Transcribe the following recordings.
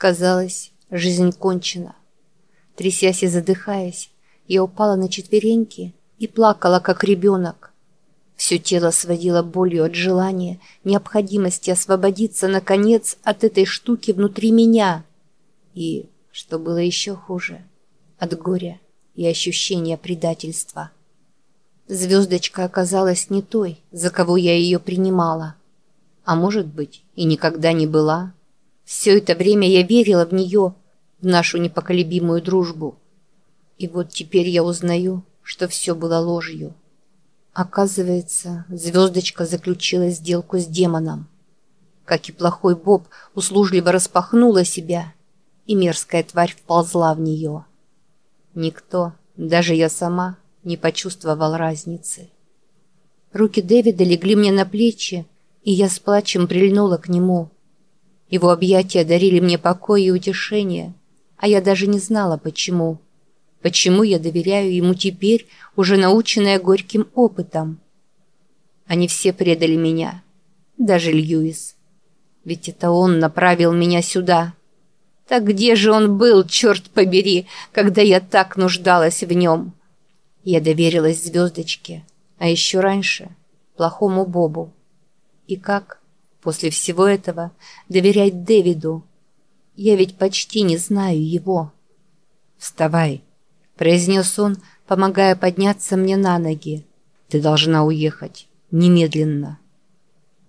Казалось, жизнь кончена. Трясясь и задыхаясь, я упала на четвереньки и плакала, как ребенок. Все тело сводило болью от желания, необходимости освободиться, наконец, от этой штуки внутри меня. И, что было еще хуже, от горя и ощущения предательства. Звездочка оказалась не той, за кого я ее принимала. А может быть, и никогда не была. Все это время я верила в нее, в нашу непоколебимую дружбу. И вот теперь я узнаю, что все было ложью. Оказывается, звездочка заключила сделку с демоном. Как и плохой Боб услужливо распахнула себя, и мерзкая тварь вползла в нее. Никто, даже я сама, не почувствовал разницы. Руки Дэвида легли мне на плечи, и я с плачем прильнула к нему. Его объятия дарили мне покой и утешение, а я даже не знала, почему. Почему я доверяю ему теперь, уже наученная горьким опытом? Они все предали меня, даже Льюис. Ведь это он направил меня сюда. Так где же он был, черт побери, когда я так нуждалась в нем? Я доверилась звездочке, а еще раньше – плохому Бобу. И как, после всего этого, доверять Дэвиду? Я ведь почти не знаю его. «Вставай», произнес он, помогая подняться мне на ноги. «Ты должна уехать. Немедленно».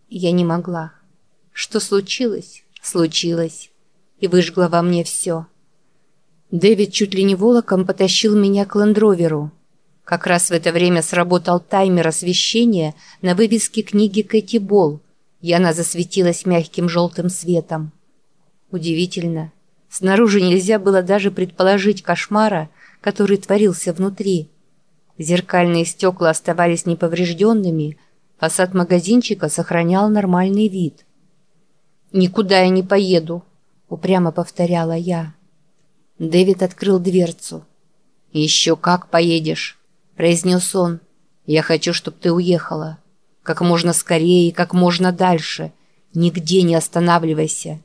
Я не могла. Что случилось? Случилось. И выжгло во мне все. Дэвид чуть ли не волоком потащил меня к лендроверу. Как раз в это время сработал таймер освещения на вывеске книги Кэти Болл, и она засветилась мягким желтым светом. Удивительно. Снаружи нельзя было даже предположить кошмара, который творился внутри. Зеркальные стекла оставались неповрежденными, фасад магазинчика сохранял нормальный вид. «Никуда я не поеду», — упрямо повторяла я. Дэвид открыл дверцу. «Еще как поедешь», — произнес он. «Я хочу, чтобы ты уехала. Как можно скорее и как можно дальше. Нигде не останавливайся.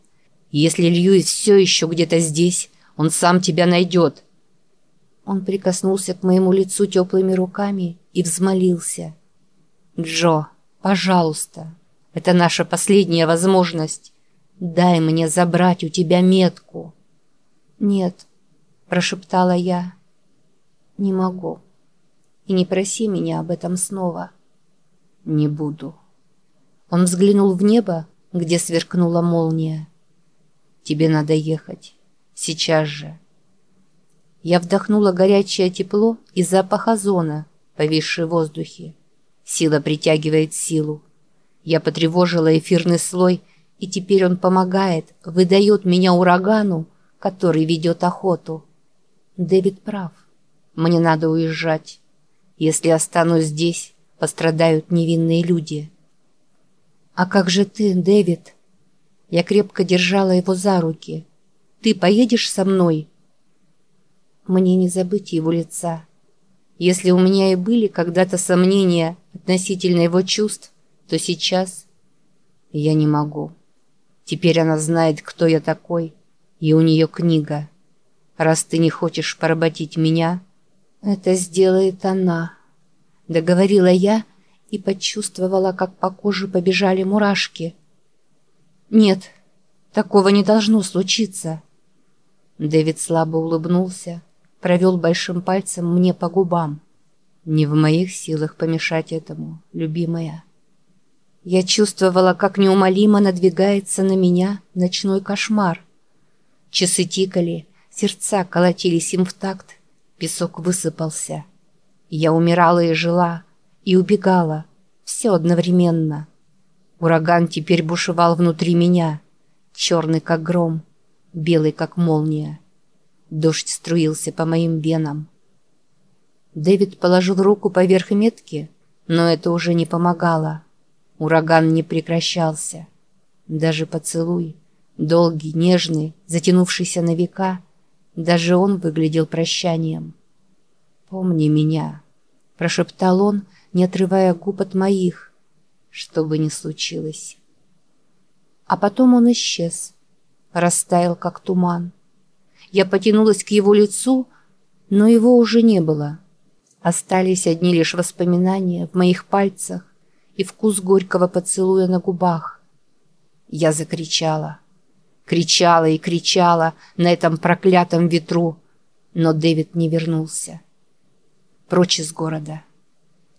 Если Льюис все еще где-то здесь, он сам тебя найдет. Он прикоснулся к моему лицу теплыми руками и взмолился. «Джо, пожалуйста, это наша последняя возможность. Дай мне забрать у тебя метку». «Нет», — прошептала я, — «не могу. И не проси меня об этом снова». «Не буду». Он взглянул в небо, где сверкнула молния. «Тебе надо ехать. Сейчас же». Я вдохнула горячее тепло и запах озона, повисший в воздухе. Сила притягивает силу. Я потревожила эфирный слой, и теперь он помогает, выдает меня урагану, который ведет охоту. Дэвид прав. Мне надо уезжать. Если останусь здесь, пострадают невинные люди. «А как же ты, Дэвид?» Я крепко держала его за руки. «Ты поедешь со мной?» Мне не забыть его лица. Если у меня и были когда-то сомнения относительно его чувств, то сейчас я не могу. Теперь она знает, кто я такой, и у нее книга. Раз ты не хочешь поработить меня, это сделает она. Договорила я и почувствовала, как по коже побежали мурашки. Нет, такого не должно случиться. Дэвид слабо улыбнулся, провел большим пальцем мне по губам. Не в моих силах помешать этому, любимая. Я чувствовала, как неумолимо надвигается на меня ночной кошмар. Часы тикали, сердца колотились им в такт, песок высыпался. Я умирала и жила, и убегала, все одновременно. Ураган теперь бушевал внутри меня, черный как гром, белый как молния. Дождь струился по моим венам. Дэвид положил руку поверх метки, но это уже не помогало. Ураган не прекращался. Даже поцелуй, долгий, нежный, затянувшийся на века, даже он выглядел прощанием. «Помни меня», — прошептал он, не отрывая губ от моих, что бы ни случилось. А потом он исчез. растаял, как туман. Я потянулась к его лицу, но его уже не было. Остались одни лишь воспоминания в моих пальцах и вкус горького поцелуя на губах. Я закричала. Кричала и кричала на этом проклятом ветру, но Дэвид не вернулся. Прочь из города.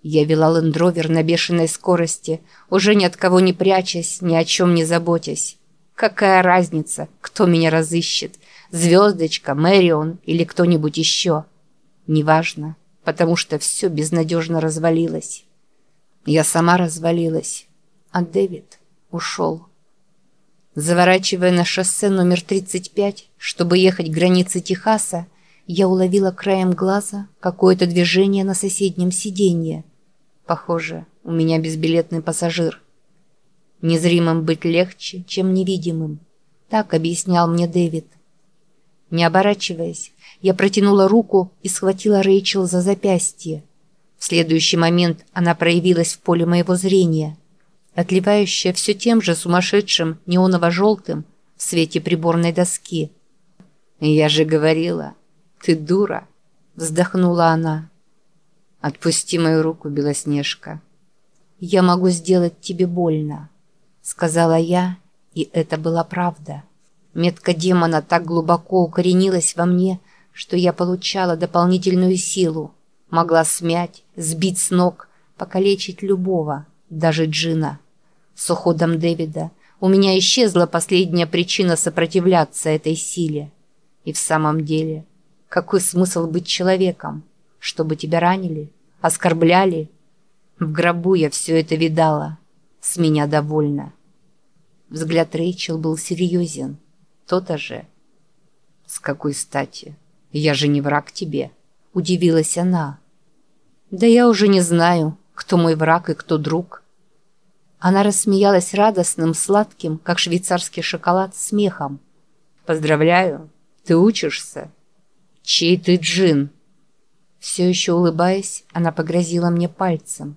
Я вела лендровер на бешеной скорости, уже ни от кого не прячась, ни о чем не заботясь. Какая разница, кто меня разыщет, Звездочка, Мэрион или кто-нибудь еще? Неважно, потому что все безнадежно развалилось. Я сама развалилась, а Дэвид ушел. Заворачивая на шоссе номер 35, чтобы ехать к границе Техаса, я уловила краем глаза какое-то движение на соседнем сиденье. Похоже, у меня безбилетный пассажир. Незримым быть легче, чем невидимым. Так объяснял мне Дэвид. Не оборачиваясь, я протянула руку и схватила Рэйчел за запястье. В следующий момент она проявилась в поле моего зрения, отливающая все тем же сумасшедшим неоново-желтым в свете приборной доски. «Я же говорила, ты дура!» — вздохнула она. «Отпусти мою руку, Белоснежка». «Я могу сделать тебе больно», — сказала я, и это была правда. Метка демона так глубоко укоренилась во мне, что я получала дополнительную силу, могла смять, сбить с ног, покалечить любого, даже Джина. С уходом Дэвида у меня исчезла последняя причина сопротивляться этой силе. И в самом деле, какой смысл быть человеком? Чтобы тебя ранили? Оскорбляли? В гробу я все это видала. С меня довольна. Взгляд Рэйчел был серьезен. То-то же. С какой стати? Я же не враг тебе. Удивилась она. Да я уже не знаю, кто мой враг и кто друг. Она рассмеялась радостным, сладким, как швейцарский шоколад, смехом. Поздравляю, ты учишься. Чей ты джин? Все еще улыбаясь, она погрозила мне пальцем.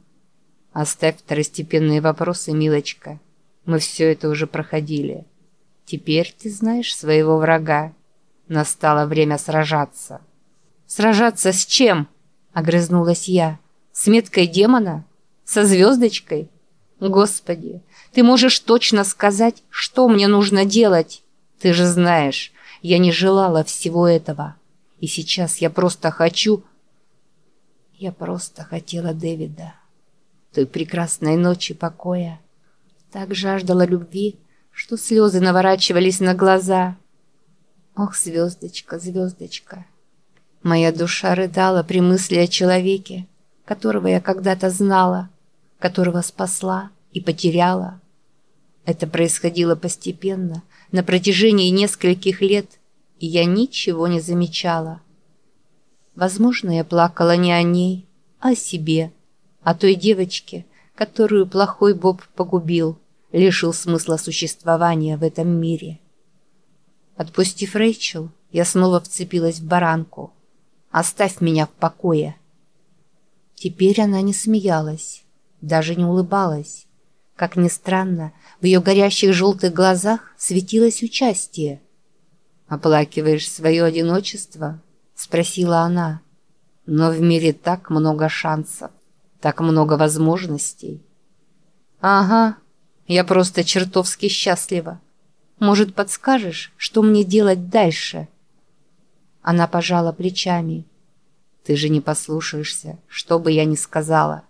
Оставь второстепенные вопросы, милочка. Мы все это уже проходили. Теперь ты знаешь своего врага. Настало время сражаться. Сражаться с чем? Огрызнулась я. С меткой демона? Со звездочкой? Господи, ты можешь точно сказать, что мне нужно делать? Ты же знаешь, я не желала всего этого. И сейчас я просто хочу... Я просто хотела Дэвида. Той прекрасной ночи покоя. Так жаждала любви, что слезы наворачивались на глаза. Ох, звездочка, звездочка. Моя душа рыдала при мысли о человеке, которого я когда-то знала, которого спасла и потеряла. Это происходило постепенно, на протяжении нескольких лет, и я ничего не замечала. Возможно, я плакала не о ней, а о себе, о той девочке, которую плохой Боб погубил лишил смысла существования в этом мире. Отпустив Рэйчел, я снова вцепилась в баранку. «Оставь меня в покое!» Теперь она не смеялась, даже не улыбалась. Как ни странно, в ее горящих желтых глазах светилось участие. «Оплакиваешь свое одиночество?» — спросила она. «Но в мире так много шансов, так много возможностей». «Ага», я просто чертовски счастлива. Может, подскажешь, что мне делать дальше?» Она пожала плечами. «Ты же не послушаешься, что бы я ни сказала.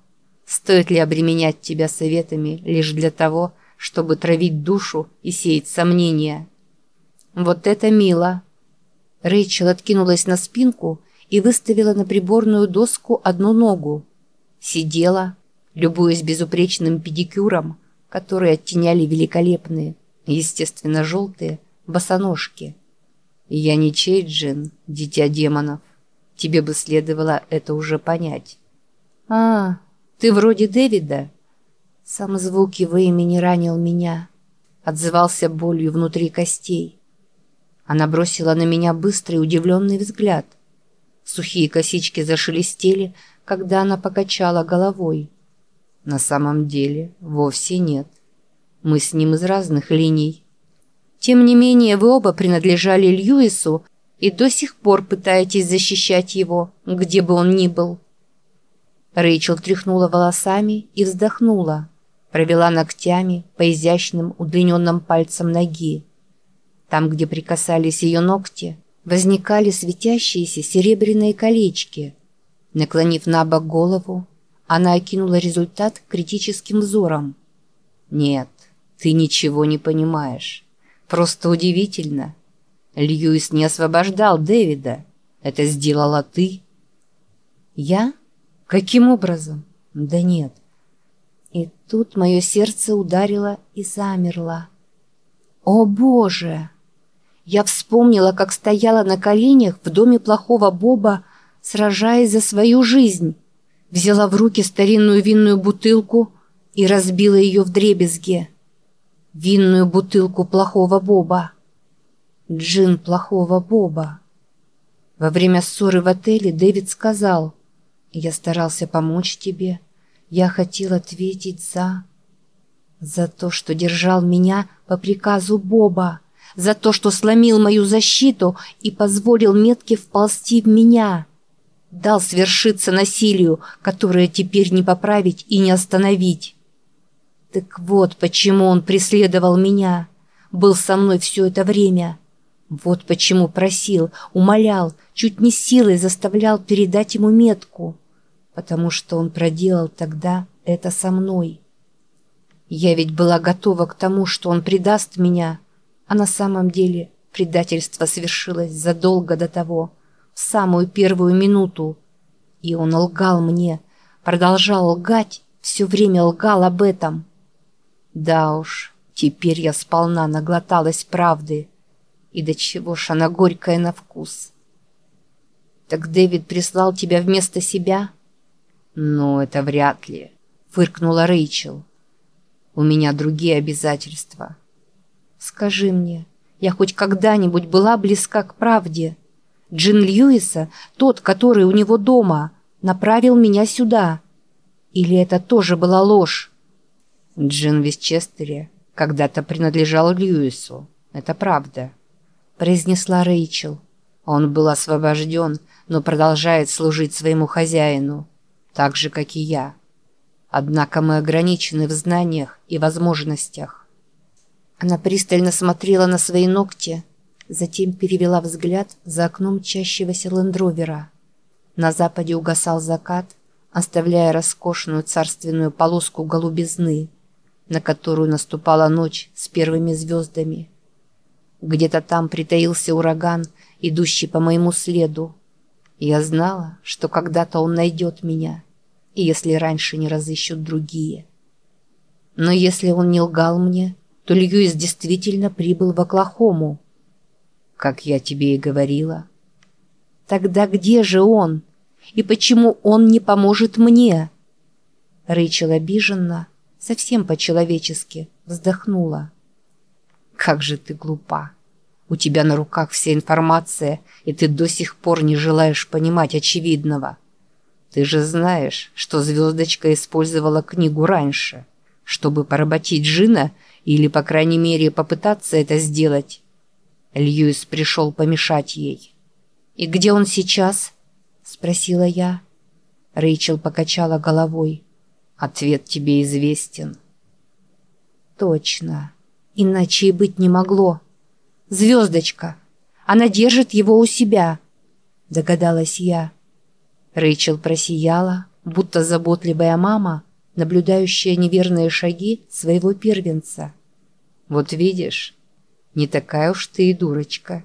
Стоит ли обременять тебя советами лишь для того, чтобы травить душу и сеять сомнения?» «Вот это мило!» Рэйчел откинулась на спинку и выставила на приборную доску одну ногу. Сидела, любуясь безупречным педикюром, которые оттеняли великолепные, естественно желтые, босоножки. «Я не Чейджин, дитя демонов. Тебе бы следовало это уже понять». «А, ты вроде Дэвида?» Сам звук его имени ранил меня, отзывался болью внутри костей. Она бросила на меня быстрый удивленный взгляд. Сухие косички зашелестели, когда она покачала головой. На самом деле вовсе нет. Мы с ним из разных линий. Тем не менее, вы оба принадлежали Льюису и до сих пор пытаетесь защищать его, где бы он ни был». Рэйчел тряхнула волосами и вздохнула, провела ногтями по изящным удлиненным пальцам ноги. Там, где прикасались ее ногти, возникали светящиеся серебряные колечки. Наклонив на бок голову, она окинула результат критическим взором. «Нет, ты ничего не понимаешь. Просто удивительно. Льюис не освобождал Дэвида. Это сделала ты». «Я? Каким образом?» «Да нет». И тут мое сердце ударило и замерло. «О, Боже!» Я вспомнила, как стояла на коленях в доме плохого Боба, сражаясь за свою жизнь. Взяла в руки старинную винную бутылку и разбила ее в дребезге. Винную бутылку плохого Боба. Джин плохого Боба. Во время ссоры в отеле Дэвид сказал, «Я старался помочь тебе. Я хотел ответить за...» «За то, что держал меня по приказу Боба» за то, что сломил мою защиту и позволил метке вползти в меня. Дал свершиться насилию, которое теперь не поправить и не остановить. Так вот, почему он преследовал меня, был со мной все это время. Вот почему просил, умолял, чуть не силой заставлял передать ему метку, потому что он проделал тогда это со мной. Я ведь была готова к тому, что он предаст меня, — а на самом деле предательство совершилось задолго до того, в самую первую минуту. И он лгал мне, продолжал лгать, все время лгал об этом. Да уж, теперь я сполна наглоталась правды. И до чего ж она горькая на вкус. Так Дэвид прислал тебя вместо себя? Ну, это вряд ли, фыркнула Рэйчел. У меня другие обязательства. Скажи мне, я хоть когда-нибудь была близка к правде? Джин Льюиса, тот, который у него дома, направил меня сюда. Или это тоже была ложь? Джин Висчестере когда-то принадлежал Льюису. Это правда, произнесла Рэйчел. Он был освобожден, но продолжает служить своему хозяину, так же, как и я. Однако мы ограничены в знаниях и возможностях. Она пристально смотрела на свои ногти, затем перевела взгляд за окном чащегося лендровера. На западе угасал закат, оставляя роскошную царственную полоску голубизны, на которую наступала ночь с первыми звездами. Где-то там притаился ураган, идущий по моему следу. Я знала, что когда-то он найдет меня, и если раньше не разыщут другие. Но если он не лгал мне, то Льюис действительно прибыл в Оклахому. Как я тебе и говорила. Тогда где же он? И почему он не поможет мне? Рэйчел обиженно, совсем по-человечески, вздохнула. Как же ты глупа. У тебя на руках вся информация, и ты до сих пор не желаешь понимать очевидного. Ты же знаешь, что звездочка использовала книгу раньше, чтобы поработить Джина или, по крайней мере, попытаться это сделать. Льюис пришел помешать ей. «И где он сейчас?» – спросила я. Рэйчел покачала головой. «Ответ тебе известен». «Точно. Иначе и быть не могло. Звездочка. Она держит его у себя», – догадалась я. Рэйчел просияла, будто заботливая мама – наблюдающая неверные шаги своего первенца. «Вот видишь, не такая уж ты и дурочка».